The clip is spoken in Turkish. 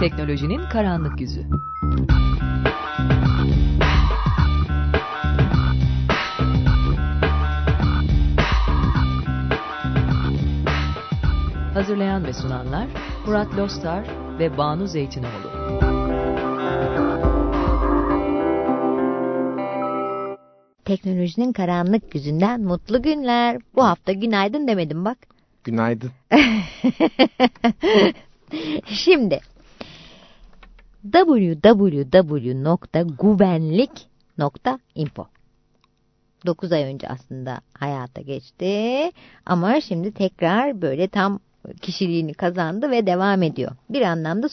Teknolojinin karanlık yüzü. Hazırlayan ve sunanlar Murat Lostar ve Banu Zeytinoğlu. Teknolojinin karanlık yüzünden mutlu günler. Bu hafta günaydın demedim bak. Günaydın. Şimdi www.güvenlik.info 9 ay önce aslında hayata geçti ama şimdi tekrar böyle tam kişiliğini kazandı ve devam ediyor. Bir anlamda